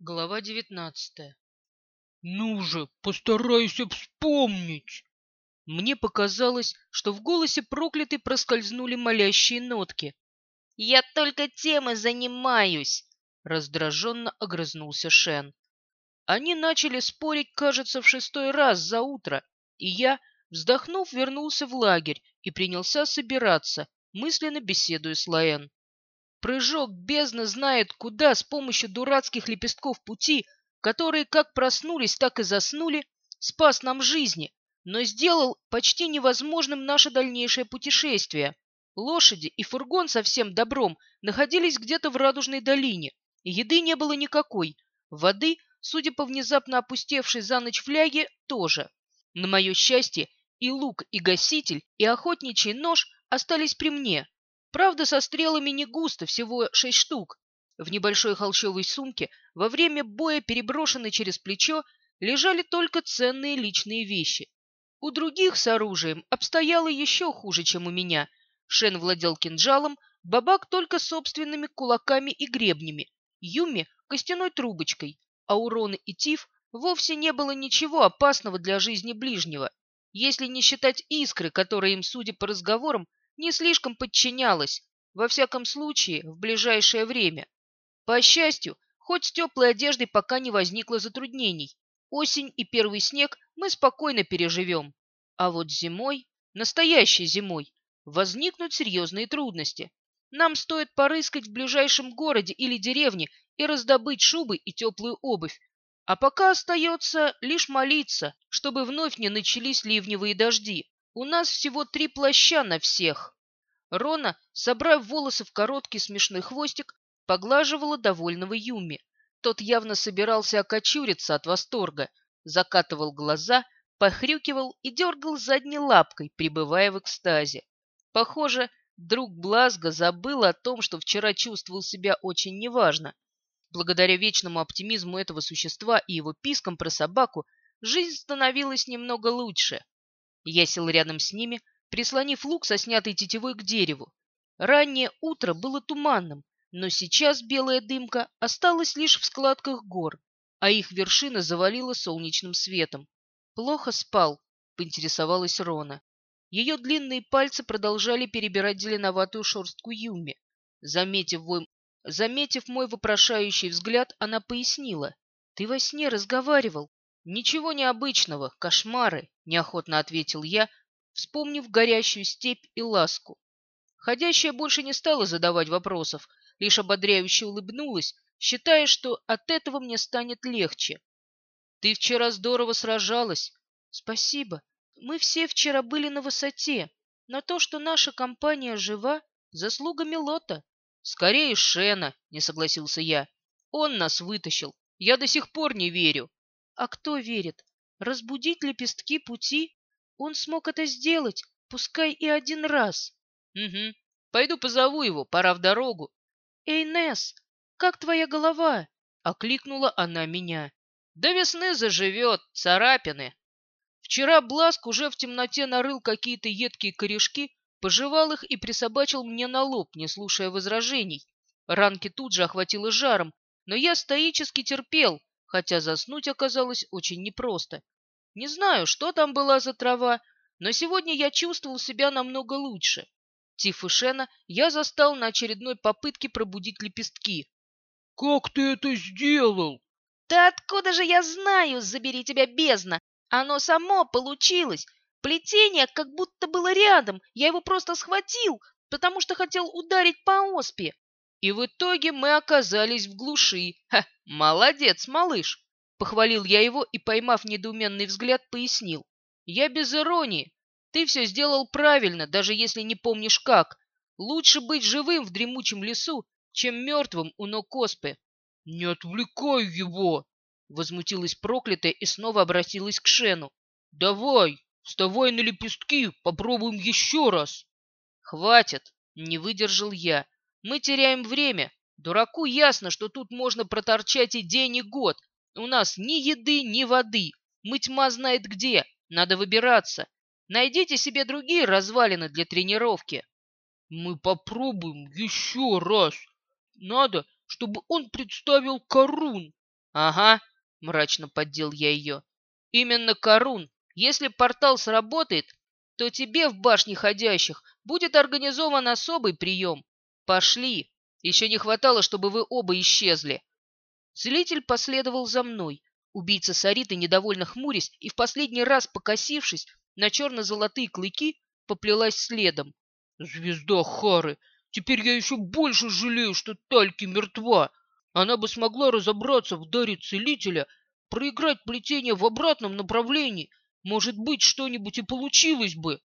Глава девятнадцатая. «Ну же, постарайся вспомнить!» Мне показалось, что в голосе проклятой проскользнули молящие нотки. «Я только тем и занимаюсь!» — раздраженно огрызнулся Шен. Они начали спорить, кажется, в шестой раз за утро, и я, вздохнув, вернулся в лагерь и принялся собираться, мысленно беседуя с Лаэн. Прыжок бездны знает куда с помощью дурацких лепестков пути, которые как проснулись, так и заснули, спас нам жизни, но сделал почти невозможным наше дальнейшее путешествие. Лошади и фургон со всем добром находились где-то в Радужной долине, и еды не было никакой, воды, судя по внезапно опустевшей за ночь фляге, тоже. На мое счастье, и лук, и гаситель, и охотничий нож остались при мне. Правда, со стрелами не густо, всего шесть штук. В небольшой холщовой сумке, во время боя переброшенной через плечо, лежали только ценные личные вещи. У других с оружием обстояло еще хуже, чем у меня. Шен владел кинжалом, Бабак только собственными кулаками и гребнями, Юми — костяной трубочкой, а у Роны и Тиф вовсе не было ничего опасного для жизни ближнего, если не считать искры, которая им, судя по разговорам, не слишком подчинялась, во всяком случае, в ближайшее время. По счастью, хоть с теплой одеждой пока не возникло затруднений, Осень и первый снег мы спокойно переживем. А вот зимой, настоящей зимой, возникнут серьезные трудности. Нам стоит порыскать в ближайшем городе или деревне и раздобыть шубы и теплую обувь. А пока остается лишь молиться, чтобы вновь не начались ливневые дожди. У нас всего три плаща на всех. Рона, собрав волосы в короткий смешной хвостик, поглаживала довольного Юми. Тот явно собирался окочуриться от восторга, закатывал глаза, похрюкивал и дергал задней лапкой, пребывая в экстазе. Похоже, друг Блазга забыл о том, что вчера чувствовал себя очень неважно. Благодаря вечному оптимизму этого существа и его пискам про собаку, жизнь становилась немного лучше. Я сел рядом с ними, прислонив лук со снятой тетивой к дереву. Раннее утро было туманным, но сейчас белая дымка осталась лишь в складках гор, а их вершина завалила солнечным светом. «Плохо спал?» — поинтересовалась Рона. Ее длинные пальцы продолжали перебирать зеленоватую шерстку Юми. Заметив, вой... Заметив мой вопрошающий взгляд, она пояснила. «Ты во сне разговаривал». «Ничего необычного, кошмары», — неохотно ответил я, вспомнив горящую степь и ласку. Ходящая больше не стала задавать вопросов, лишь ободряюще улыбнулась, считая, что от этого мне станет легче. «Ты вчера здорово сражалась». «Спасибо. Мы все вчера были на высоте. Но то, что наша компания жива, заслуга Милота». «Скорее Шена», — не согласился я. «Он нас вытащил. Я до сих пор не верю». «А кто верит? Разбудить лепестки пути? Он смог это сделать, пускай и один раз». «Угу. Пойду позову его, пора в дорогу. «Эй, Несс, как твоя голова?» — окликнула она меня. «До весны заживет, царапины». Вчера Бласк уже в темноте нарыл какие-то едкие корешки, пожевал их и присобачил мне на лоб, не слушая возражений. Ранки тут же охватило жаром, но я стоически терпел, хотя заснуть оказалось очень непросто. Не знаю, что там была за трава, но сегодня я чувствовал себя намного лучше. Тифушена я застал на очередной попытке пробудить лепестки. «Как ты это сделал?» «Да откуда же я знаю, забери тебя бездна! Оно само получилось! Плетение как будто было рядом, я его просто схватил, потому что хотел ударить по оспе. И в итоге мы оказались в глуши. Ха, молодец, малыш!» Похвалил я его и, поймав недоуменный взгляд, пояснил. «Я без иронии. Ты все сделал правильно, даже если не помнишь как. Лучше быть живым в дремучем лесу, чем мертвым у ног Коспы. — Не отвлекай его! — возмутилась проклятая и снова обратилась к Шену. — Давай, вставай на лепестки, попробуем еще раз. — Хватит, — не выдержал я. Мы теряем время. Дураку ясно, что тут можно проторчать и день, и год. У нас ни еды, ни воды. Мы тьма знает где. Надо выбираться. Найдите себе другие развалины для тренировки. Мы попробуем еще раз. Надо, чтобы он представил корун. Ага, мрачно поддел я ее. Именно Карун. Если портал сработает, то тебе в башне ходящих будет организован особый прием. Пошли. Еще не хватало, чтобы вы оба исчезли. Целитель последовал за мной. Убийца Сариты, недовольно хмурясь и в последний раз покосившись на черно-золотые клыки, поплелась следом. «Звезда Хары! Теперь я еще больше жалею, что Тальки мертва. Она бы смогла разобраться в даре целителя, проиграть плетение в обратном направлении. Может быть, что-нибудь и получилось бы.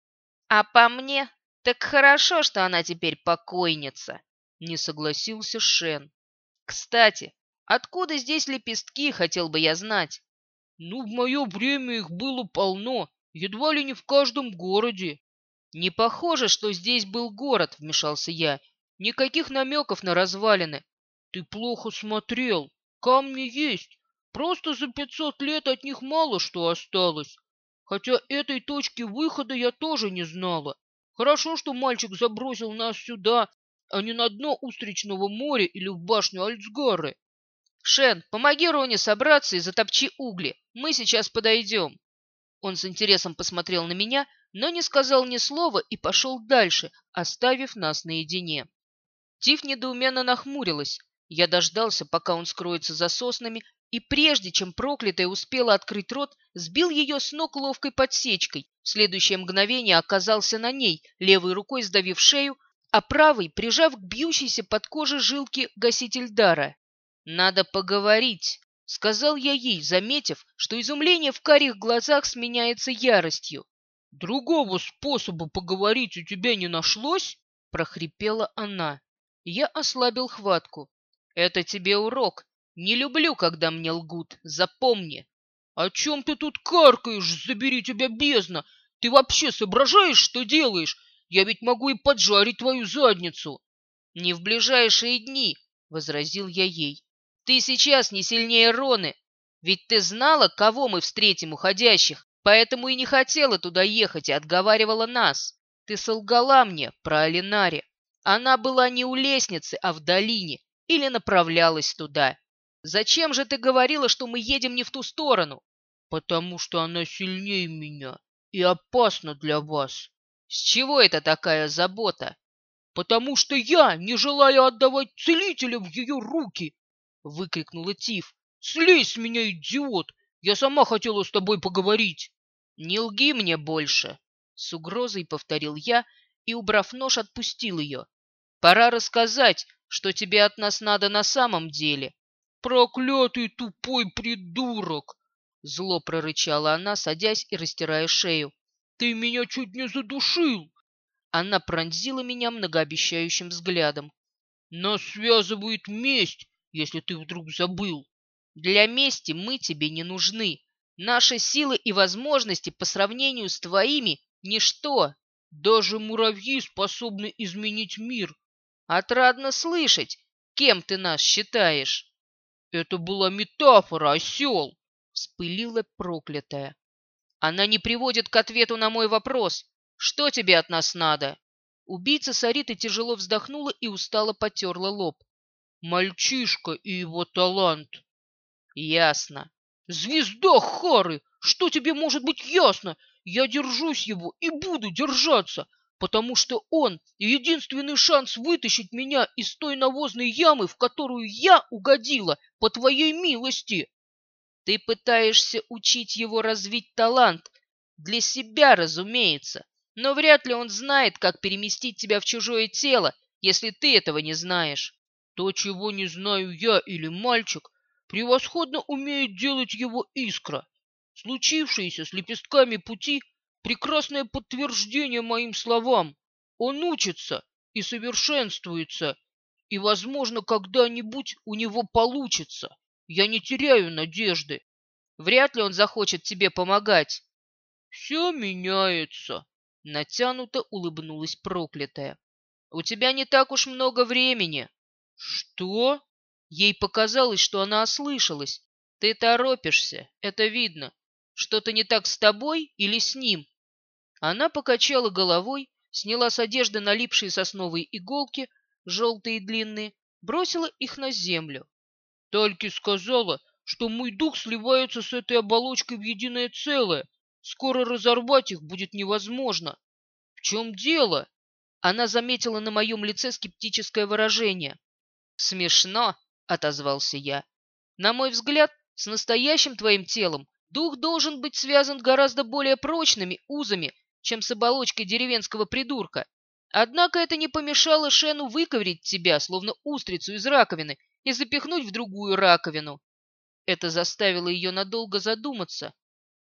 А по мне, так хорошо, что она теперь покойница, не согласился Шен. Кстати, откуда здесь лепестки, хотел бы я знать. Ну, в мое время их было полно, едва ли не в каждом городе. «Не похоже, что здесь был город», — вмешался я. «Никаких намеков на развалины». «Ты плохо смотрел. Камни есть. Просто за пятьсот лет от них мало что осталось. Хотя этой точки выхода я тоже не знала. Хорошо, что мальчик забросил нас сюда, а не на дно Устричного моря или в башню Альцгары. Шен, помоги Роне собраться и затопчи угли. Мы сейчас подойдем». Он с интересом посмотрел на меня, но не сказал ни слова и пошел дальше, оставив нас наедине. Тиф недоуменно нахмурилась. Я дождался, пока он скроется за соснами, и прежде чем проклятая успела открыть рот, сбил ее с ног ловкой подсечкой. В следующее мгновение оказался на ней, левой рукой сдавив шею, а правой прижав к бьющейся под кожей жилке гаситель дара. «Надо поговорить», — сказал я ей, заметив, что изумление в карих глазах сменяется яростью. «Другого способа поговорить у тебя не нашлось?» — прохрипела она. Я ослабил хватку. «Это тебе урок. Не люблю, когда мне лгут. Запомни». «О чем ты тут каркаешь? Забери тебя бездна! Ты вообще соображаешь, что делаешь? Я ведь могу и поджарить твою задницу!» «Не в ближайшие дни», — возразил я ей. «Ты сейчас не сильнее Роны. Ведь ты знала, кого мы встретим уходящих. Поэтому и не хотела туда ехать и отговаривала нас. Ты солгала мне про Алинаре. Она была не у лестницы, а в долине. Или направлялась туда. Зачем же ты говорила, что мы едем не в ту сторону? Потому что она сильнее меня и опасна для вас. С чего это такая забота? Потому что я не желаю отдавать целителя в ее руки, выкрикнула Тиф. Слезь с меня, идиот! Я сама хотела с тобой поговорить. «Не лги мне больше!» — с угрозой повторил я и, убрав нож, отпустил ее. «Пора рассказать, что тебе от нас надо на самом деле». «Проклятый тупой придурок!» Зло прорычала она, садясь и растирая шею. «Ты меня чуть не задушил!» Она пронзила меня многообещающим взглядом. «Нас связывает месть, если ты вдруг забыл!» «Для мести мы тебе не нужны!» Наши силы и возможности по сравнению с твоими – ничто. Даже муравьи способны изменить мир. Отрадно слышать, кем ты нас считаешь. Это была метафора, осел, вспылила проклятая. Она не приводит к ответу на мой вопрос. Что тебе от нас надо? Убийца Сариты тяжело вздохнула и устало потерла лоб. Мальчишка и его талант. Ясно. «Звезда Хары! Что тебе может быть ясно? Я держусь его и буду держаться, потому что он — единственный шанс вытащить меня из той навозной ямы, в которую я угодила, по твоей милости!» «Ты пытаешься учить его развить талант. Для себя, разумеется. Но вряд ли он знает, как переместить тебя в чужое тело, если ты этого не знаешь». «То, чего не знаю я или мальчик, превосходно умеет делать его искра. Случившееся с лепестками пути — прекрасное подтверждение моим словам. Он учится и совершенствуется, и, возможно, когда-нибудь у него получится. Я не теряю надежды. Вряд ли он захочет тебе помогать. Все меняется. Натянуто улыбнулась проклятая. У тебя не так уж много времени. Что? Ей показалось, что она ослышалась. Ты торопишься, это видно. Что-то не так с тобой или с ним? Она покачала головой, сняла с одежды налипшие сосновые иголки, желтые и длинные, бросила их на землю. Только сказала, что мой дух сливается с этой оболочкой в единое целое. Скоро разорвать их будет невозможно. В чем дело? Она заметила на моем лице скептическое выражение. «Смешно», — отозвался я. «На мой взгляд, с настоящим твоим телом дух должен быть связан гораздо более прочными узами, чем с оболочкой деревенского придурка. Однако это не помешало Шену выковырить тебя, словно устрицу из раковины, и запихнуть в другую раковину. Это заставило ее надолго задуматься.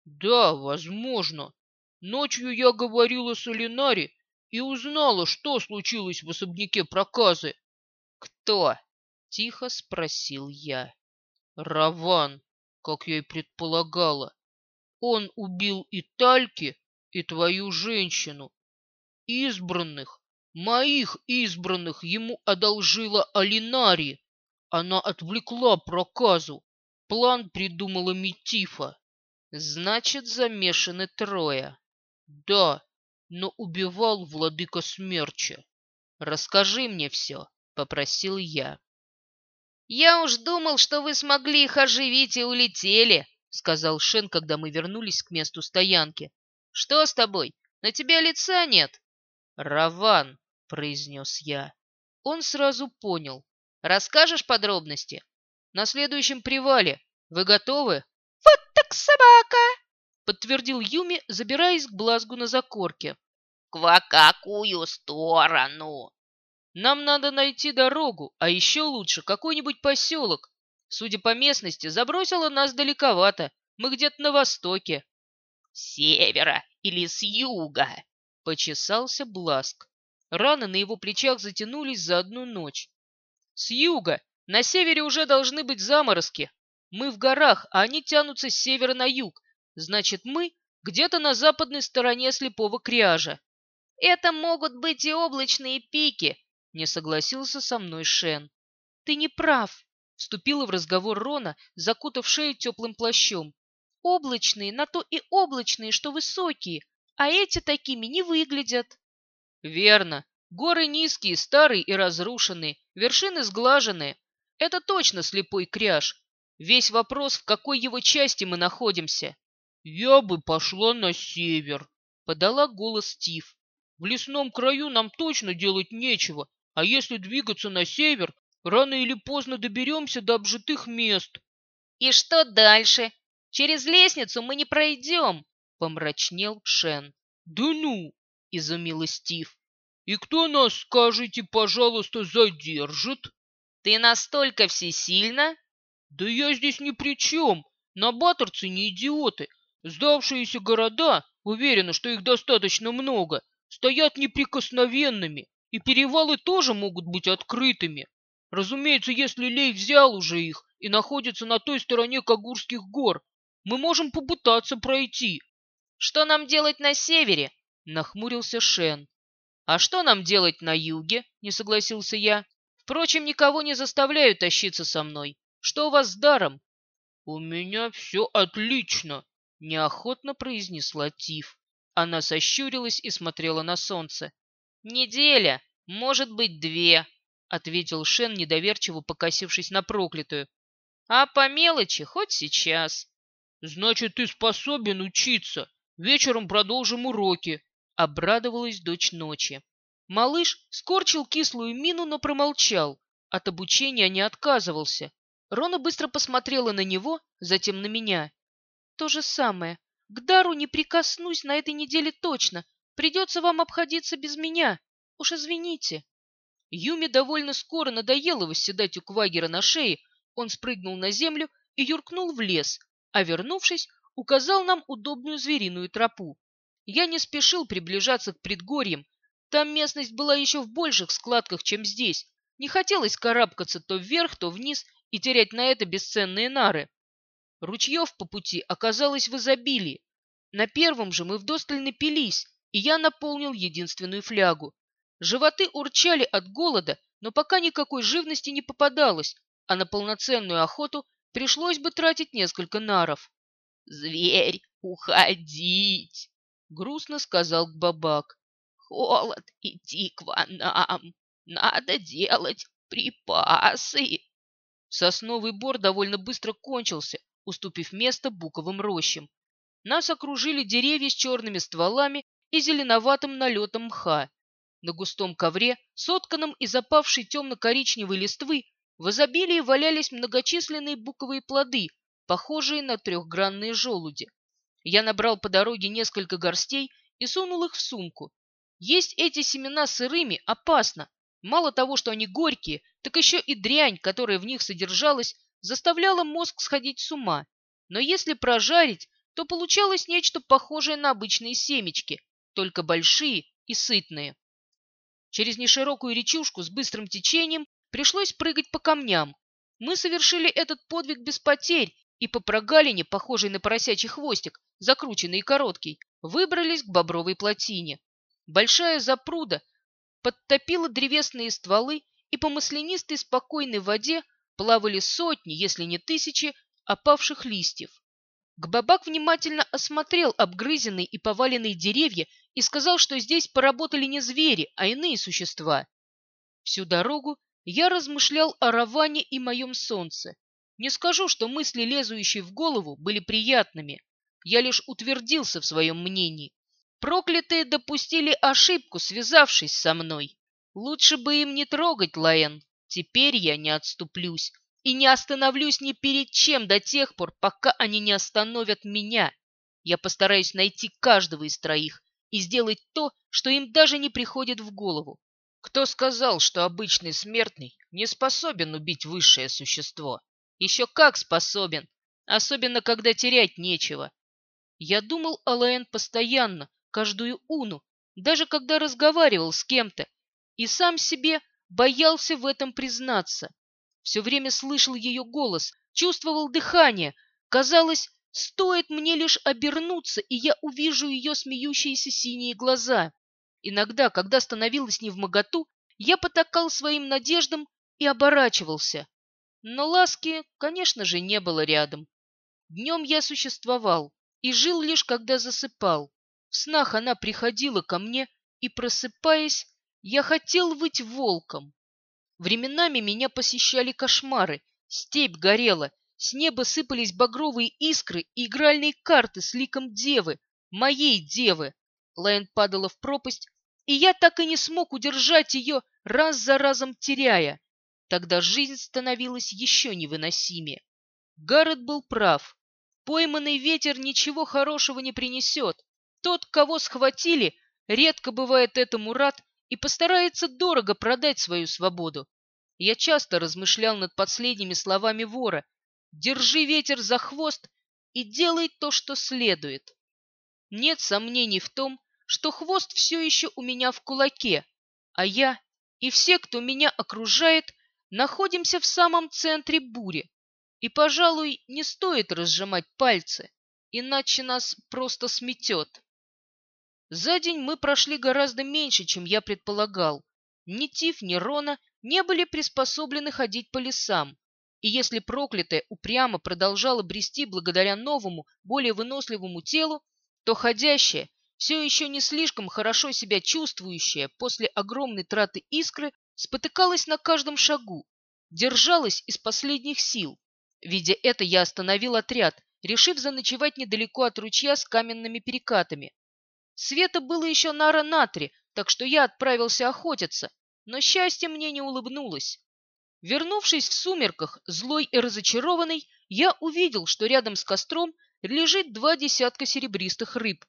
«Да, возможно. Ночью я говорила с Алинари и узнала, что случилось в особняке проказы». «Кто?» — тихо спросил я. «Раван, как я и предполагала. Он убил и Тальки, и твою женщину. Избранных, моих избранных ему одолжила Алинари. Она отвлекла проказу. План придумала Митифа. Значит, замешаны трое. Да, но убивал владыка смерча. Расскажи мне все, попросил я. Я уж думал, что вы смогли их оживить и улетели, сказал Шен, когда мы вернулись к месту стоянки. Что с тобой? На тебя лица нет. Раван, произнес я. Он сразу понял. Расскажешь подробности? На следующем привале. Вы готовы? Вот так собака! Подтвердил Юми, забираясь к Блазгу на закорке. Ква какую сторону? Нам надо найти дорогу, а еще лучше какой-нибудь поселок. Судя по местности, забросило нас далековато. Мы где-то на востоке. Севера или с юга? Почесался Бласк. Раны на его плечах затянулись за одну ночь. С юга. На севере уже должны быть заморозки. Мы в горах, а они тянутся с севера на юг. Значит, мы где-то на западной стороне слепого кряжа. Это могут быть и облачные пики, не согласился со мной Шен. Ты не прав, вступила в разговор Рона, закутав шею теплым плащом. Облачные на то и облачные, что высокие, а эти такими не выглядят. Верно. Горы низкие, старые и разрушенные, вершины сглаженные. Это точно слепой кряж. Весь вопрос, в какой его части мы находимся. «Я бы пошла на север», — подала голос Стив. «В лесном краю нам точно делать нечего, а если двигаться на север, рано или поздно доберемся до обжитых мест». «И что дальше? Через лестницу мы не пройдем», — помрачнел Шен. «Да ну!» — изумилась Стив. И кто нас, скажите, пожалуйста, задержит? Ты настолько всесильна? Да я здесь ни при чем. Набаторцы не идиоты. Сдавшиеся города, уверены, что их достаточно много, стоят неприкосновенными, и перевалы тоже могут быть открытыми. Разумеется, если Лей взял уже их и находится на той стороне Кагурских гор, мы можем попытаться пройти. Что нам делать на севере? Нахмурился Шен. «А что нам делать на юге?» — не согласился я. «Впрочем, никого не заставляю тащиться со мной. Что у вас с даром?» «У меня все отлично», — неохотно произнесла Тиф. Она сощурилась и смотрела на солнце. «Неделя, может быть, две», — ответил Шен, недоверчиво покосившись на проклятую. «А по мелочи хоть сейчас». «Значит, ты способен учиться. Вечером продолжим уроки», Обрадовалась дочь ночи. Малыш скорчил кислую мину, но промолчал. От обучения не отказывался. Рона быстро посмотрела на него, затем на меня. То же самое. К дару не прикоснусь на этой неделе точно. Придется вам обходиться без меня. Уж извините. Юме довольно скоро надоело восседать у Квагера на шее. Он спрыгнул на землю и юркнул в лес, а вернувшись, указал нам удобную звериную тропу. Я не спешил приближаться к предгорьям. Там местность была еще в больших складках, чем здесь. Не хотелось карабкаться то вверх, то вниз и терять на это бесценные нары. Ручьев по пути оказалось в изобилии. На первом же мы вдосталь напились, и я наполнил единственную флягу. Животы урчали от голода, но пока никакой живности не попадалось, а на полноценную охоту пришлось бы тратить несколько наров. «Зверь, уходить!» — грустно сказал Бабак. «Холод, иди к нам. Надо делать припасы». Сосновый бор довольно быстро кончился, уступив место буковым рощам. Нас окружили деревья с черными стволами и зеленоватым налетом мха. На густом ковре, сотканном из опавшей темно-коричневой листвы, в изобилии валялись многочисленные буковые плоды, похожие на трехгранные желуди. Я набрал по дороге несколько горстей и сунул их в сумку. Есть эти семена сырыми опасно. Мало того, что они горькие, так еще и дрянь, которая в них содержалась, заставляла мозг сходить с ума. Но если прожарить, то получалось нечто похожее на обычные семечки, только большие и сытные. Через неширокую речушку с быстрым течением пришлось прыгать по камням. Мы совершили этот подвиг без потерь и по прогалине, похожей на поросячий хвостик, закрученный и короткий, выбрались к бобровой плотине. Большая запруда подтопила древесные стволы, и по маслянистой спокойной воде плавали сотни, если не тысячи, опавших листьев. Гбабак внимательно осмотрел обгрызенные и поваленные деревья и сказал, что здесь поработали не звери, а иные существа. Всю дорогу я размышлял о Раване и моем солнце. Не скажу, что мысли, лезущие в голову, были приятными. Я лишь утвердился в своем мнении. Проклятые допустили ошибку, связавшись со мной. Лучше бы им не трогать Лаэн. Теперь я не отступлюсь и не остановлюсь ни перед чем до тех пор, пока они не остановят меня. Я постараюсь найти каждого из троих и сделать то, что им даже не приходит в голову. Кто сказал, что обычный смертный не способен убить высшее существо? Еще как способен, особенно когда терять нечего. Я думал о Лаэн постоянно, каждую уну, даже когда разговаривал с кем-то, и сам себе боялся в этом признаться. Все время слышал ее голос, чувствовал дыхание. Казалось, стоит мне лишь обернуться, и я увижу ее смеющиеся синие глаза. Иногда, когда становилась не в моготу, я потакал своим надеждам и оборачивался. Но ласки, конечно же, не было рядом. Днем я существовал и жил лишь, когда засыпал. В снах она приходила ко мне, и, просыпаясь, я хотел быть волком. Временами меня посещали кошмары, степь горела, с неба сыпались багровые искры и игральные карты с ликом девы, моей девы. Лайн падала в пропасть, и я так и не смог удержать ее, раз за разом теряя. Тогда жизнь становилась еще невыносимее. Гаррет был прав. Пойманный ветер ничего хорошего не принесет. Тот, кого схватили, редко бывает этому рад и постарается дорого продать свою свободу. Я часто размышлял над последними словами вора. «Держи ветер за хвост и делай то, что следует». Нет сомнений в том, что хвост все еще у меня в кулаке, а я и все, кто меня окружает, находимся в самом центре бури. И, пожалуй, не стоит разжимать пальцы, иначе нас просто сметет. За день мы прошли гораздо меньше, чем я предполагал. Ни Тиф, ни Рона не были приспособлены ходить по лесам. И если проклятая упрямо продолжала брести благодаря новому, более выносливому телу, то ходящая, все еще не слишком хорошо себя чувствующая после огромной траты искры, спотыкалась на каждом шагу, держалась из последних сил. Видя это, я остановил отряд, решив заночевать недалеко от ручья с каменными перекатами. Света было еще на Аронатре, так что я отправился охотиться, но счастье мне не улыбнулось. Вернувшись в сумерках, злой и разочарованный, я увидел, что рядом с костром лежит два десятка серебристых рыб.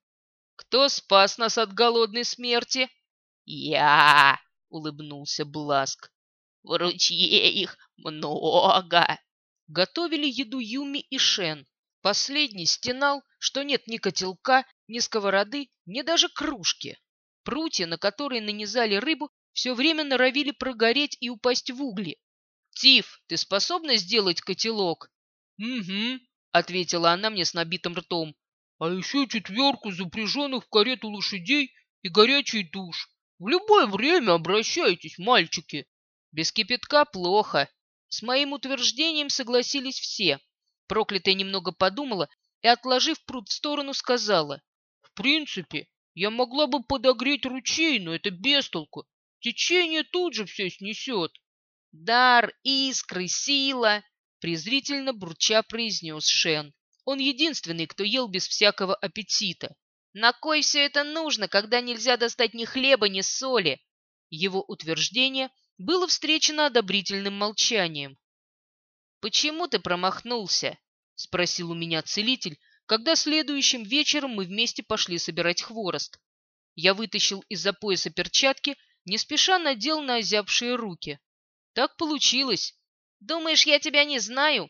«Кто спас нас от голодной смерти?» «Я!» — улыбнулся Бласк. «В ручье их много!» Готовили еду Юми и Шен. Последний стенал, что нет ни котелка, ни сковороды, ни даже кружки. Прутья, на которые нанизали рыбу, все время норовили прогореть и упасть в угли. «Тиф, ты способна сделать котелок?» «Угу», — ответила она мне с набитым ртом. «А еще четверку запряженных в карету лошадей и горячий душ. В любое время обращайтесь, мальчики». Без кипятка плохо. С моим утверждением согласились все. Проклятая немного подумала и, отложив пруд в сторону, сказала. «В принципе, я могла бы подогреть ручей, но это без толку. Течение тут же все снесет». Дар, искры, сила, презрительно бурча произнес Шен. Он единственный, кто ел без всякого аппетита. На кой все это нужно, когда нельзя достать ни хлеба, ни соли? Его утверждение было встречено одобрительным молчанием. «Почему ты промахнулся?» — спросил у меня целитель, когда следующим вечером мы вместе пошли собирать хворост. Я вытащил из-за пояса перчатки, не спеша надел на озябшие руки. Так получилось. Думаешь, я тебя не знаю?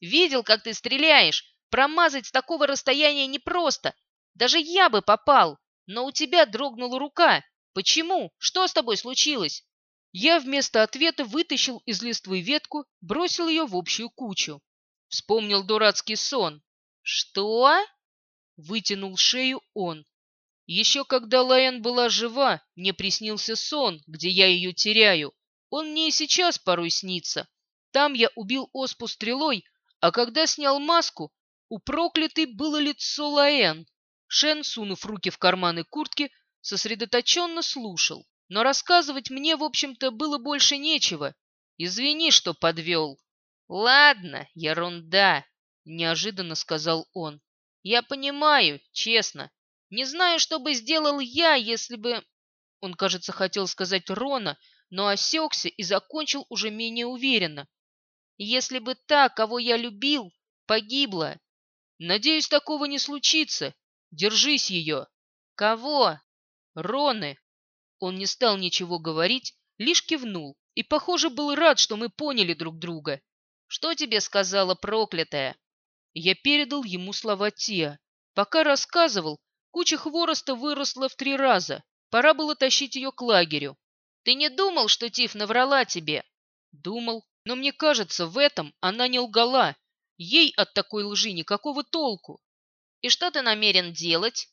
Видел, как ты стреляешь. Промазать с такого расстояния непросто. Даже я бы попал. Но у тебя дрогнула рука. Почему? Что с тобой случилось? Я вместо ответа вытащил из листвы ветку, бросил ее в общую кучу. Вспомнил дурацкий сон. «Что?» — вытянул шею он. Еще когда Лайен была жива, мне приснился сон, где я ее теряю. Он мне и сейчас порой снится. Там я убил оспу стрелой, а когда снял маску, у проклятой было лицо Лаэн. Шен, сунув руки в карманы куртки, сосредоточенно слушал. Но рассказывать мне, в общем-то, было больше нечего. Извини, что подвел. Ладно, ерунда, неожиданно сказал он. Я понимаю, честно. Не знаю, что бы сделал я, если бы... Он, кажется, хотел сказать Рона, но осекся и закончил уже менее уверенно. Если бы та, кого я любил, погибла. Надеюсь, такого не случится. Держись ее. Кого? Роны. Он не стал ничего говорить, лишь кивнул и, похоже, был рад, что мы поняли друг друга. «Что тебе сказала проклятая?» Я передал ему слова Тиа. Пока рассказывал, куча хвороста выросла в три раза. Пора было тащить ее к лагерю. «Ты не думал, что Тиф наврала тебе?» «Думал, но мне кажется, в этом она не лгала. Ей от такой лжи никакого толку». «И что ты намерен делать?»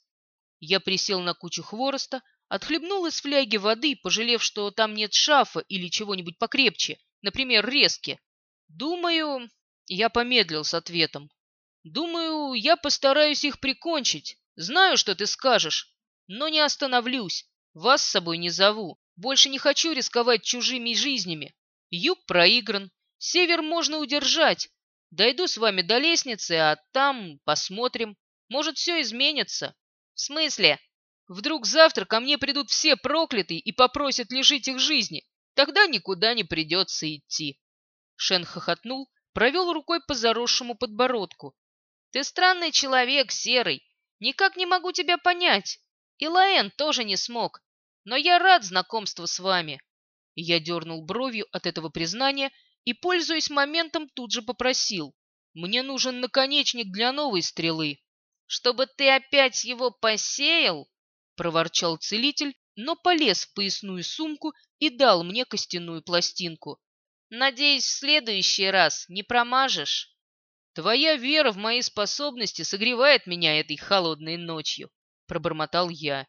Я присел на кучу хвороста, Отхлебнул из фляги воды, пожалев, что там нет шафа или чего-нибудь покрепче, например, резки. Думаю, я помедлил с ответом. Думаю, я постараюсь их прикончить. Знаю, что ты скажешь, но не остановлюсь. Вас с собой не зову. Больше не хочу рисковать чужими жизнями. Юг проигран. Север можно удержать. Дойду с вами до лестницы, а там посмотрим. Может, все изменится. В смысле? Вдруг завтра ко мне придут все проклятые и попросят лишить их жизни. Тогда никуда не придется идти. Шен хохотнул, провел рукой по заросшему подбородку. Ты странный человек, Серый. Никак не могу тебя понять. И Лаэн тоже не смог. Но я рад знакомству с вами. Я дернул бровью от этого признания и, пользуясь моментом, тут же попросил. Мне нужен наконечник для новой стрелы. Чтобы ты опять его посеял? проворчал целитель, но полез в поясную сумку и дал мне костяную пластинку. Надеюсь, в следующий раз не промажешь. Твоя вера в мои способности согревает меня этой холодной ночью, пробормотал я.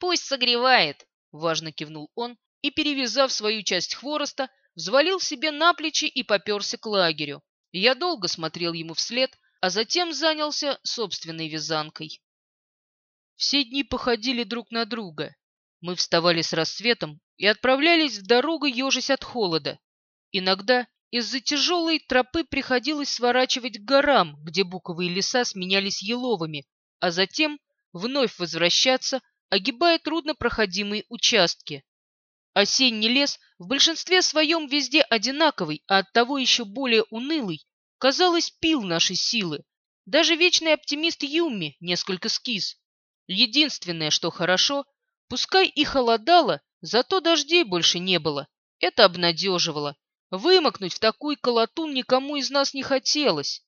Пусть согревает, важно кивнул он и, перевязав свою часть хвороста, взвалил себе на плечи и поперся к лагерю. Я долго смотрел ему вслед, а затем занялся собственной вязанкой. Все дни походили друг на друга. Мы вставали с рассветом и отправлялись в дорогу, ежась от холода. Иногда из-за тяжелой тропы приходилось сворачивать к горам, где буковые леса сменялись еловыми, а затем вновь возвращаться, огибая труднопроходимые участки. Осенний лес в большинстве своем везде одинаковый, а оттого еще более унылый, казалось, пил наши силы. Даже вечный оптимист Юмми несколько скис. Единственное, что хорошо, пускай и холодало, зато дождей больше не было. Это обнадеживало. Вымокнуть в такой колотун никому из нас не хотелось.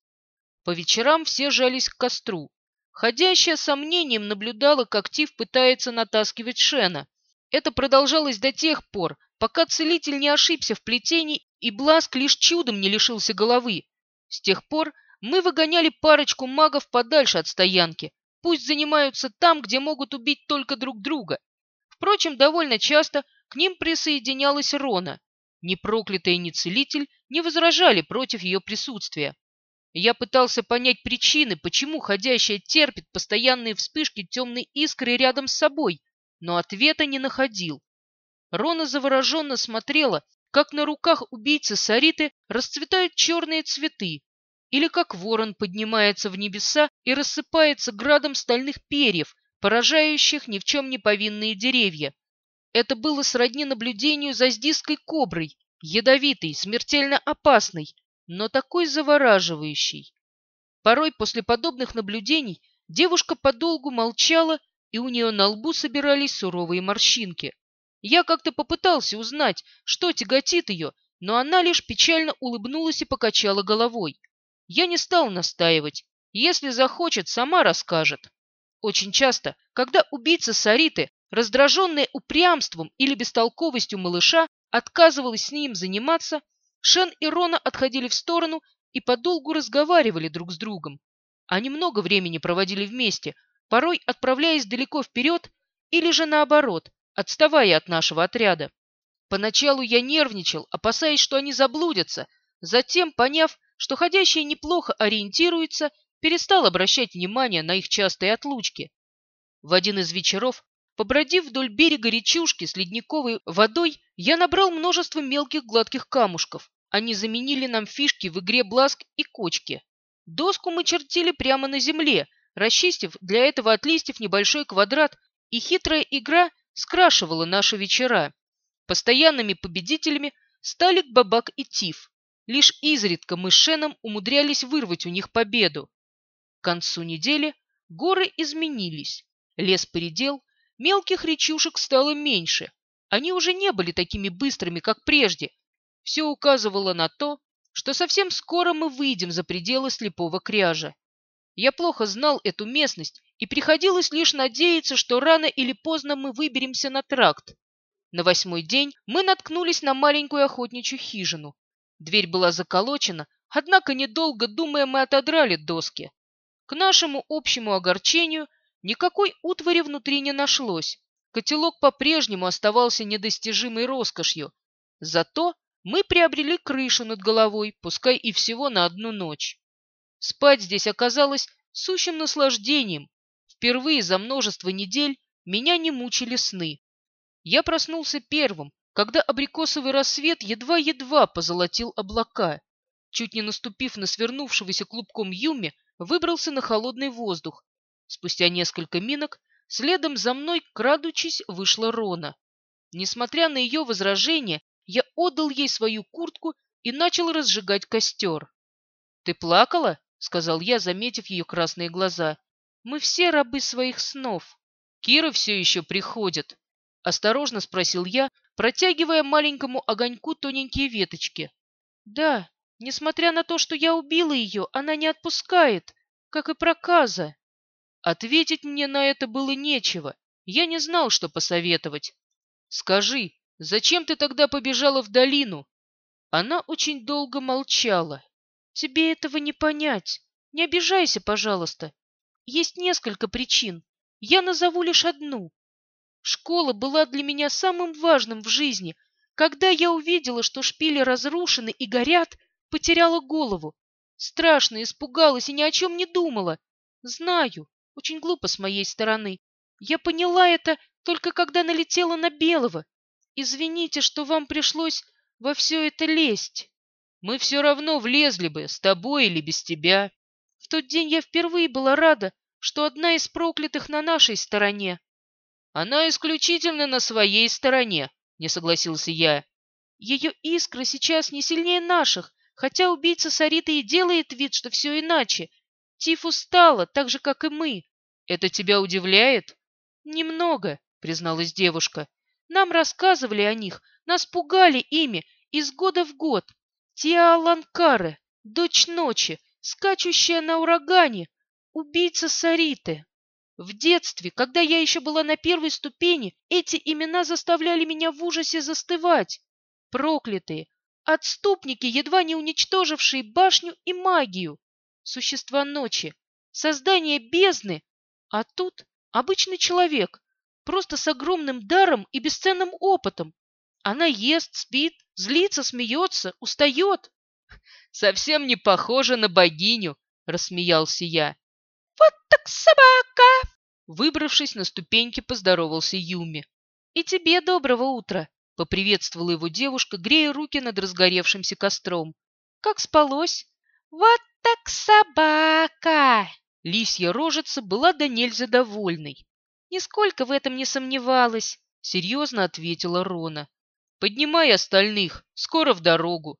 По вечерам все жались к костру. Ходящая сомнением наблюдала, как Тиф пытается натаскивать Шена. Это продолжалось до тех пор, пока целитель не ошибся в плетении и Бласк лишь чудом не лишился головы. С тех пор мы выгоняли парочку магов подальше от стоянки, Пусть занимаются там, где могут убить только друг друга. Впрочем, довольно часто к ним присоединялась Рона. Ни проклятый, ни целитель не возражали против ее присутствия. Я пытался понять причины, почему ходящая терпит постоянные вспышки темной искры рядом с собой, но ответа не находил. Рона завороженно смотрела, как на руках убийцы Сариты расцветают черные цветы, или как ворон поднимается в небеса и рассыпается градом стальных перьев, поражающих ни в чем не повинные деревья. Это было сродни наблюдению за здиской коброй, ядовитой, смертельно опасной, но такой завораживающей. Порой после подобных наблюдений девушка подолгу молчала, и у нее на лбу собирались суровые морщинки. Я как-то попытался узнать, что тяготит ее, но она лишь печально улыбнулась и покачала головой. Я не стал настаивать. Если захочет, сама расскажет. Очень часто, когда убийца Сариты, раздраженная упрямством или бестолковостью малыша, отказывалась с ним заниматься, Шен и Рона отходили в сторону и подолгу разговаривали друг с другом. Они много времени проводили вместе, порой отправляясь далеко вперед или же наоборот, отставая от нашего отряда. Поначалу я нервничал, опасаясь, что они заблудятся, затем, поняв, что ходящие неплохо ориентируются, перестал обращать внимание на их частые отлучки. В один из вечеров, побродив вдоль берега речушки с ледниковой водой, я набрал множество мелких гладких камушков. Они заменили нам фишки в игре бласк и кочки. Доску мы чертили прямо на земле, расчистив для этого от листьев небольшой квадрат, и хитрая игра скрашивала наши вечера. Постоянными победителями стали Бабак и Тиф. Лишь изредка мы с Шеном умудрялись вырвать у них победу. К концу недели горы изменились, лес поредел, мелких речушек стало меньше. Они уже не были такими быстрыми, как прежде, все указывало на то, что совсем скоро мы выйдем за пределы слепого кряжа. Я плохо знал эту местность, и приходилось лишь надеяться, что рано или поздно мы выберемся на тракт. На восьмой день мы наткнулись на маленькую охотничью хижину. Дверь была заколочена, однако, недолго думая, мы отодрали доски. К нашему общему огорчению никакой утвари внутри не нашлось. Котелок по-прежнему оставался недостижимой роскошью. Зато мы приобрели крышу над головой, пускай и всего на одну ночь. Спать здесь оказалось сущим наслаждением. Впервые за множество недель меня не мучили сны. Я проснулся первым, когда абрикосовый рассвет едва-едва позолотил облака. Чуть не наступив на свернувшегося клубком Юми, выбрался на холодный воздух. Спустя несколько минок следом за мной, крадучись, вышла Рона. Несмотря на ее возражения, я отдал ей свою куртку и начал разжигать костер. — Ты плакала? — сказал я, заметив ее красные глаза. — Мы все рабы своих снов. Кира все еще приходит. Осторожно спросил я, протягивая маленькому огоньку тоненькие веточки. — Да, несмотря на то, что я убила ее, она не отпускает, как и проказа. Ответить мне на это было нечего. Я не знал, что посоветовать. Скажи, Зачем ты тогда побежала в долину? Она очень долго молчала. Тебе этого не понять. Не обижайся, пожалуйста. Есть несколько причин. Я назову лишь одну. Школа была для меня самым важным в жизни. Когда я увидела, что шпили разрушены и горят, потеряла голову. Страшно испугалась и ни о чем не думала. Знаю, очень глупо с моей стороны. Я поняла это только когда налетела на Белого. Извините, что вам пришлось во все это лезть. Мы все равно влезли бы, с тобой или без тебя. В тот день я впервые была рада, что одна из проклятых на нашей стороне. Она исключительно на своей стороне, не согласился я. Ее искра сейчас не сильнее наших, хотя убийца Сарита и делает вид, что все иначе. Тиф устала, так же, как и мы. Это тебя удивляет? Немного, призналась девушка. Нам рассказывали о них, нас пугали ими из года в год. Тиаланкаре, дочь ночи, скачущая на урагане, убийца Сариты. В детстве, когда я еще была на первой ступени, эти имена заставляли меня в ужасе застывать. Проклятые, отступники, едва не уничтожившие башню и магию. Существа ночи, создание бездны, а тут обычный человек, просто с огромным даром и бесценным опытом. Она ест, спит, злится, смеется, устает. Совсем не похожа на богиню, рассмеялся я. Вот так собака! Выбравшись на ступеньки, поздоровался Юми. И тебе доброго утра, поприветствовала его девушка, грея руки над разгоревшимся костром. «Как спалось?» «Вот так собака!» Лисья рожица была до нельзя довольной. «Нисколько в этом не сомневалась», — серьезно ответила Рона. «Поднимай остальных, скоро в дорогу».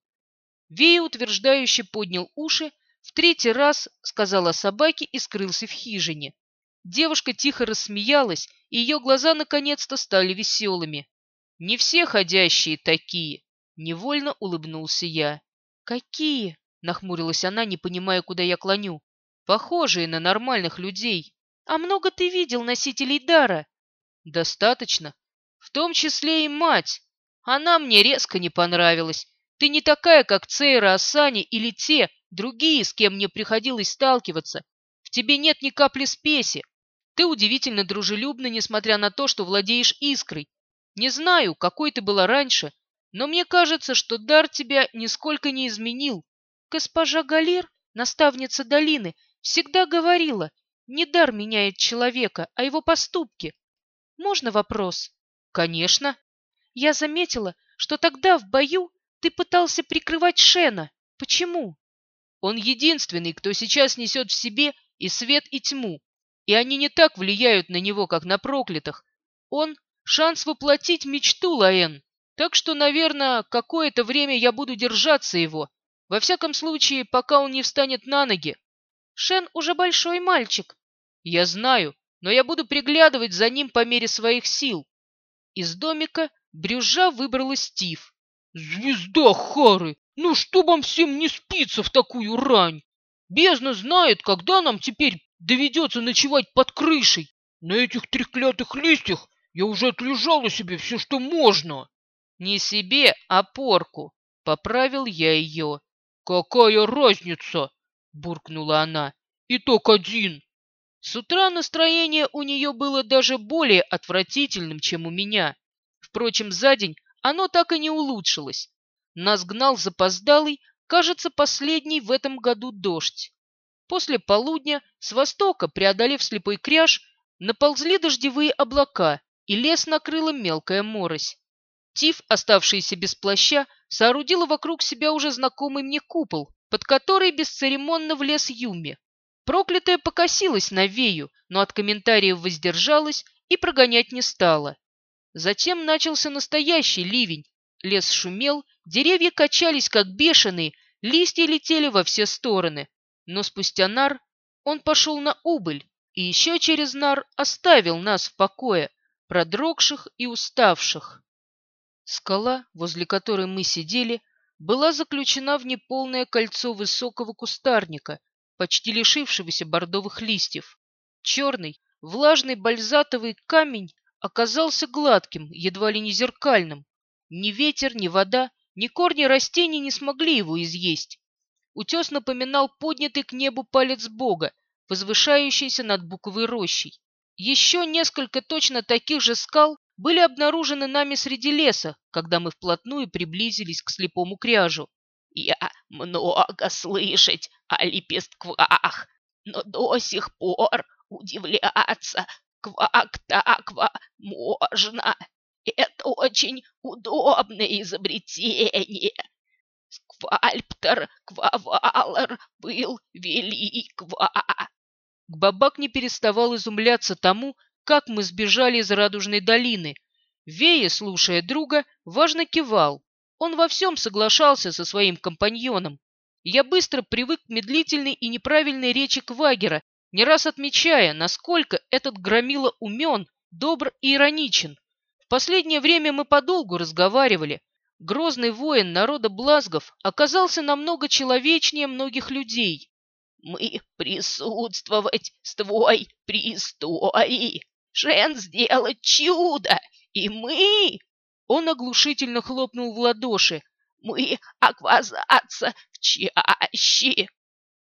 Вея утверждающе поднял уши, в третий раз сказал о собаке и скрылся в хижине. Девушка тихо рассмеялась, и ее глаза наконец-то стали веселыми. «Не все ходящие такие», — невольно улыбнулся я. «Какие?» — нахмурилась она, не понимая, куда я клоню. «Похожие на нормальных людей. А много ты видел носителей дара?» «Достаточно. В том числе и мать. Она мне резко не понравилась. Ты не такая, как Цейра Асани или те, другие, с кем мне приходилось сталкиваться. В тебе нет ни капли спеси. Ты удивительно дружелюбна, несмотря на то, что владеешь искрой. Не знаю, какой ты была раньше, но мне кажется, что дар тебя нисколько не изменил. Госпожа Галир, наставница долины, всегда говорила, не дар меняет человека, а его поступки. Можно вопрос? Конечно. Я заметила, что тогда в бою ты пытался прикрывать Шена. Почему? Он единственный, кто сейчас несет в себе и свет, и тьму и они не так влияют на него, как на проклятых. Он — шанс воплотить мечту Лаэн. Так что, наверное, какое-то время я буду держаться его. Во всяком случае, пока он не встанет на ноги. Шен уже большой мальчик. Я знаю, но я буду приглядывать за ним по мере своих сил. Из домика брюжа выбрала Стив. «Звезда Хары! Ну что вам всем не спится в такую рань? Бездна знает, когда нам теперь доведется ночевать под крышей. На этих треклятых листьях я уже отлежала себе все, что можно. Не себе, а порку. Поправил я ее. Какая разница? Буркнула она. Итог один. С утра настроение у нее было даже более отвратительным, чем у меня. Впрочем, за день оно так и не улучшилось. Нас гнал запоздалый, кажется, последний в этом году дождь. После полудня с востока, преодолев слепой кряж, наползли дождевые облака, и лес накрыла мелкая морось. Тиф, оставшийся без плаща, соорудила вокруг себя уже знакомый мне купол, под который бесцеремонно влез Юми. Проклятая покосилась на Вею, но от комментариев воздержалась и прогонять не стала. Затем начался настоящий ливень. Лес шумел, деревья качались как бешеные, листья летели во все стороны. Но спустя нар он пошел на убыль и еще через нар оставил нас в покое, продрогших и уставших. Скала, возле которой мы сидели, была заключена в неполное кольцо высокого кустарника, почти лишившегося бордовых листьев. Черный, влажный бальзатовый камень оказался гладким, едва ли не зеркальным. Ни ветер, ни вода, ни корни растений не смогли его изъесть. Утес напоминал поднятый к небу палец Бога, возвышающийся над буковой рощей. Еще несколько точно таких же скал были обнаружены нами среди леса, когда мы вплотную приблизились к слепому кряжу. «Я много слышать о лепестквах, но до сих пор удивляться, квак так можно. Это очень удобное изобретение. Сквальптор Квавалар был великва. Бабак не переставал изумляться тому, как мы сбежали из Радужной долины. Вея, слушая друга, важно кивал. Он во всем соглашался со своим компаньоном. Я быстро привык к медлительной и неправильной речи Квагера, не раз отмечая, насколько этот громила умен, добр и ироничен. В последнее время мы подолгу разговаривали, Грозный воин народа Блазгов оказался намного человечнее многих людей. «Мы присутствовать с твой пристой. Шен сделать чудо, и мы...» Он оглушительно хлопнул в ладоши. «Мы оказаться в чаще!»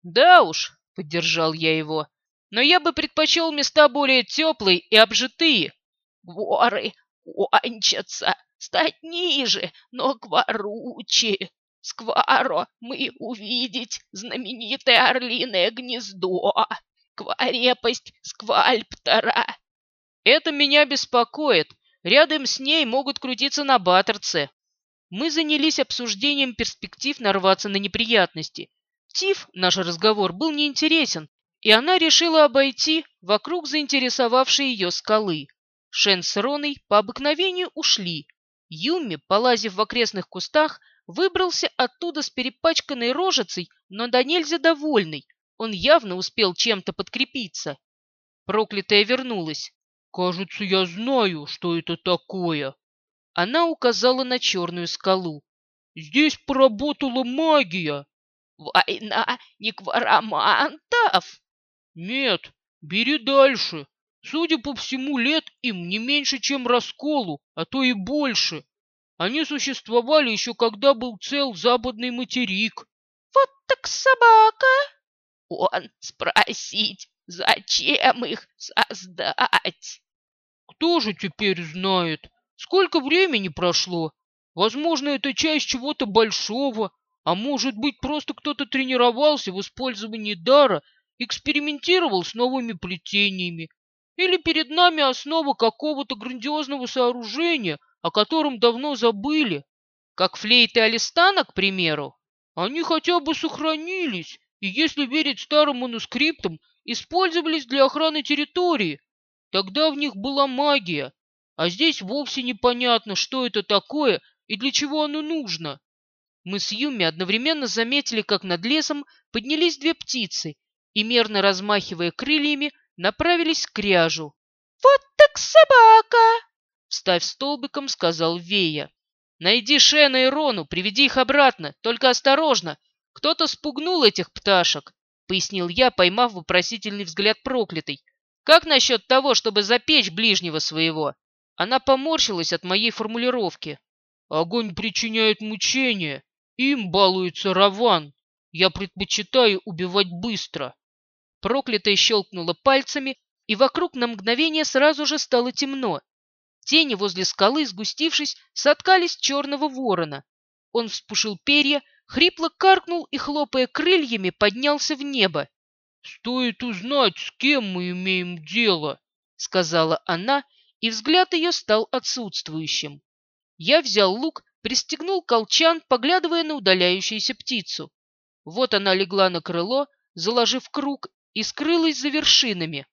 «Да уж», — поддержал я его, — «но я бы предпочел места более теплые и обжитые». «Воры кончатся!» стать ниже, но кваруче. Скваро мы увидеть знаменитое орлиное гнездо, кварепость сквальптора. Это меня беспокоит, рядом с ней могут крутиться на баттерце. Мы занялись обсуждением перспектив нарваться на неприятности. Тиф, наш разговор, был неинтересен, и она решила обойти вокруг заинтересовавшей ее скалы. Шен с Роной по обыкновению ушли. Юми, полазив в окрестных кустах, выбрался оттуда с перепачканной рожицей, но до нельзя довольный. Он явно успел чем-то подкрепиться. Проклятая вернулась. «Кажется, я знаю, что это такое». Она указала на черную скалу. «Здесь поработала магия». «Война некваромантов?» «Нет, бери дальше. Судя по всему, лет им не меньше, чем расколу, а то и больше. Они существовали еще когда был цел западный материк». «Вот так собака!» «Он спросить, зачем их создать?» «Кто же теперь знает?» Сколько времени прошло? Возможно, это часть чего-то большого, а может быть, просто кто-то тренировался в использовании дара, экспериментировал с новыми плетениями. Или перед нами основа какого-то грандиозного сооружения, о котором давно забыли. Как флейты Алистана, к примеру. Они хотя бы сохранились, и, если верить старым манускриптам, использовались для охраны территории. Тогда в них была магия, а здесь вовсе непонятно, что это такое и для чего оно нужно. Мы с Юми одновременно заметили, как над лесом поднялись две птицы и, мерно размахивая крыльями, направились к кряжу. «Вот так собака!» Вставь столбиком, сказал Вея. «Найди Шена и Рону, приведи их обратно, только осторожно. Кто-то спугнул этих пташек», — пояснил я, поймав вопросительный взгляд проклятой. «Как насчет того, чтобы запечь ближнего своего?» Она поморщилась от моей формулировки. Огонь причиняет мучения. Им балуется Раван. Я предпочитаю убивать быстро. Проклятая щелкнула пальцами, и вокруг на мгновение сразу же стало темно. Тени возле скалы, сгустившись, соткались черного ворона. Он вспушил перья, хрипло каркнул и, хлопая крыльями, поднялся в небо. «Стоит узнать, с кем мы имеем дело», — сказала она и взгляд ее стал отсутствующим. Я взял лук, пристегнул колчан, поглядывая на удаляющуюся птицу. Вот она легла на крыло, заложив круг, и скрылась за вершинами.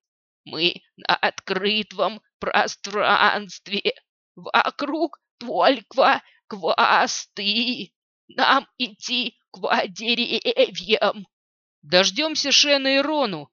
«Мы на открытом пространстве, вокруг только квасты, нам идти к деревьям». «Дождемся Шена и Рону.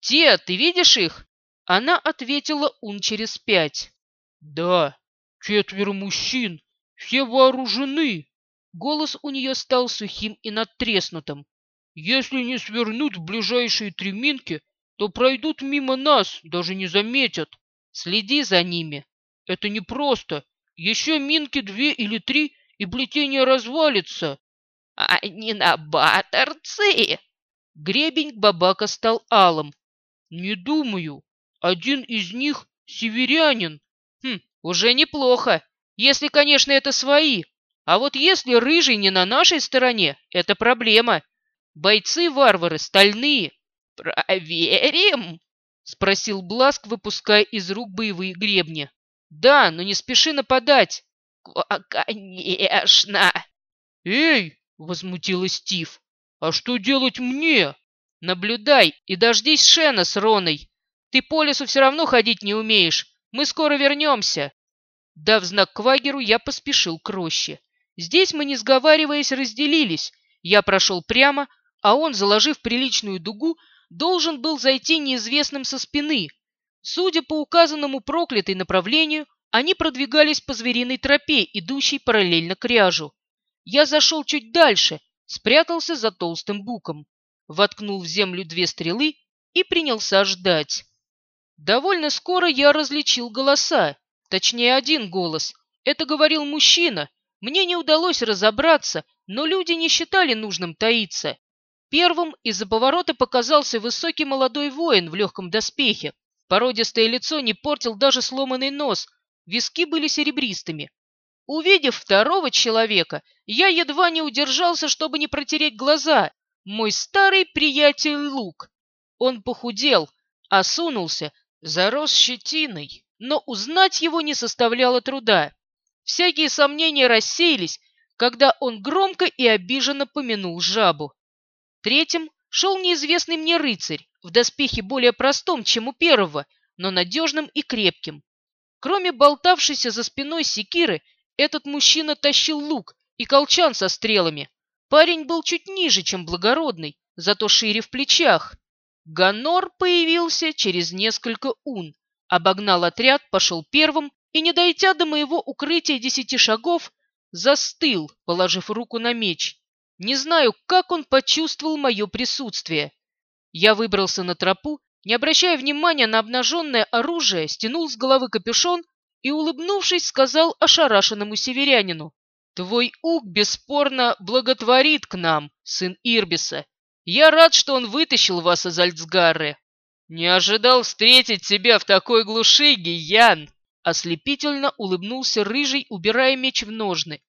Те, ты видишь их?» Она ответила ун через пять. «Да, четверо мужчин, все вооружены». Голос у нее стал сухим и надтреснутым. «Если не свернут в ближайшие три минки, то пройдут мимо нас, даже не заметят. Следи за ними. Это непросто. Еще минки две или три, и плетение развалится». «А не на баттерцы?» Гребень Бабака стал алым. «Не думаю. Один из них северянин. Хм, уже неплохо. Если, конечно, это свои. А вот если рыжий не на нашей стороне, это проблема. Бойцы-варвары стальные. Проверим? Спросил Бласк, выпуская из рук боевые гребни. Да, но не спеши нападать. Конечно. Эй, возмутилась Стив. А что делать мне? Наблюдай и дождись Шена с Роной. Ты по лесу все равно ходить не умеешь. Мы скоро вернемся. Дав знак Квагеру, я поспешил к роще. Здесь мы, не сговариваясь, разделились. Я прошел прямо, а он, заложив приличную дугу, должен был зайти неизвестным со спины. Судя по указанному проклятой направлению, они продвигались по звериной тропе, идущей параллельно к ряжу. Я зашел чуть дальше, спрятался за толстым буком, воткнул в землю две стрелы и принялся ждать. Довольно скоро я различил голоса, точнее один голос. Это говорил мужчина. Мне не удалось разобраться, но люди не считали нужным таиться. Первым из-за поворота показался высокий молодой воин в легком доспехе. Породистое лицо не портил даже сломанный нос, виски были серебристыми. Увидев второго человека, я едва не удержался, чтобы не протереть глаза. Мой старый приятель Лук. Он похудел, осунулся, зарос щетиной, но узнать его не составляло труда. Всякие сомнения рассеялись, когда он громко и обиженно помянул жабу. Третьим шел неизвестный мне рыцарь, в доспехе более простом, чем у первого, но надежным и крепким. Кроме болтавшейся за спиной секиры, этот мужчина тащил лук и колчан со стрелами. Парень был чуть ниже, чем благородный, зато шире в плечах. Ганор появился через несколько ун, обогнал отряд, пошел первым и, не дойдя до моего укрытия десяти шагов, застыл, положив руку на меч. Не знаю, как он почувствовал мое присутствие. Я выбрался на тропу, не обращая внимания на обнаженное оружие, стянул с головы капюшон и, улыбнувшись, сказал ошарашенному северянину. «Твой уг бесспорно благотворит к нам, сын Ирбиса. Я рад, что он вытащил вас из Альцгарры. Не ожидал встретить тебя в такой глуши, Гиян!» Ослепительно улыбнулся рыжий, убирая меч в ножны.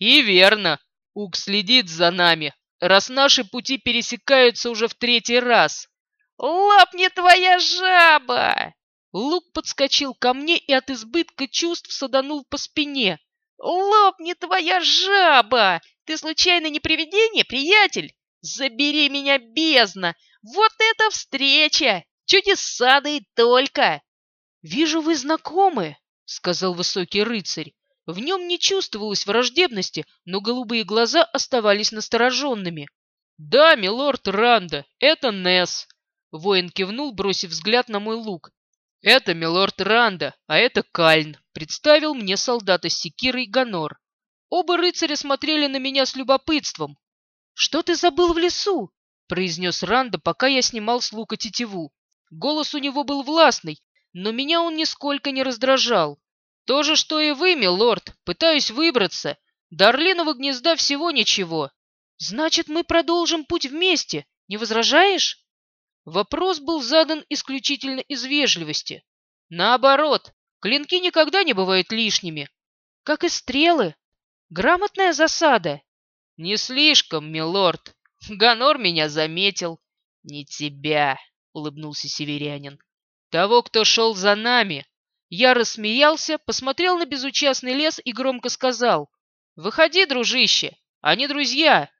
«И верно, Уг следит за нами, раз наши пути пересекаются уже в третий раз». «Лопни твоя жаба!» Лук подскочил ко мне и от избытка чувств саданул по спине. «Лопни твоя жаба! Ты случайно не привидение, приятель? Забери меня, бездна! Вот это встреча! Чудеса да и только!» «Вижу, вы знакомы», — сказал высокий рыцарь. В нем не чувствовалось враждебности, но голубые глаза оставались настороженными. «Да, милорд Ранда, это Несс», — воин кивнул, бросив взгляд на мой лук. «Это милорд Ранда, а это Кальн», — представил мне солдата с секирой Ганор. Оба рыцаря смотрели на меня с любопытством. «Что ты забыл в лесу?» — произнес Ранда, пока я снимал с лука тетиву. Голос у него был властный, но меня он нисколько не раздражал. То же, что и вы, милорд, пытаюсь выбраться. До Орлиного гнезда всего ничего. Значит, мы продолжим путь вместе, не возражаешь? Вопрос был задан исключительно из вежливости. Наоборот, клинки никогда не бывают лишними. Как и стрелы. Грамотная засада. Не слишком, милорд. Ганор меня заметил. Не тебя, улыбнулся северянин. Того, кто шел за нами. Я рассмеялся, посмотрел на безучастный лес и громко сказал. «Выходи, дружище, они друзья!»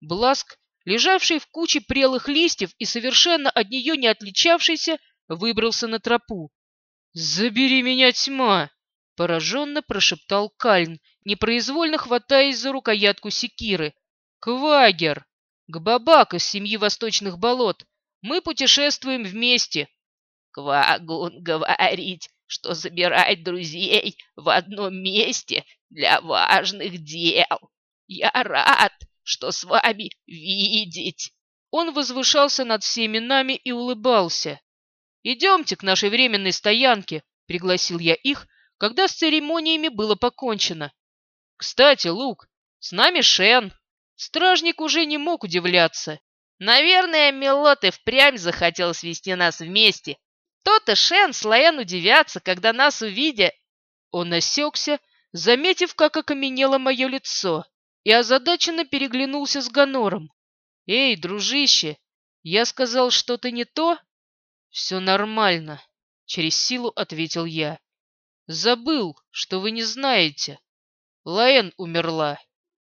Бласк, лежавший в куче прелых листьев и совершенно от нее не отличавшийся, выбрался на тропу. «Забери меня, тьма!» — пораженно прошептал Кальн, непроизвольно хватаясь за рукоятку секиры. «Квагер! К бабак из семьи Восточных болот! Мы путешествуем вместе!» «Квагун говорить, что забирать друзей в одном месте для важных дел. Я рад, что с вами видеть. Он возвышался над всеми нами и улыбался. «Идемте к нашей временной стоянке», — пригласил я их, когда с церемониями было покончено. «Кстати, Лук, с нами Шен». Стражник уже не мог удивляться. «Наверное, Мелот и впрямь захотел свести нас вместе. То-то Шен с Лаэн удивятся, когда нас увидят». Он осекся, заметив, как окаменело мое лицо и озадаченно переглянулся с Ганором. «Эй, дружище, я сказал что-то не то?» «Все нормально», — через силу ответил я. «Забыл, что вы не знаете. Лаэн умерла.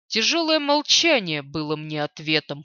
Тяжелое молчание было мне ответом».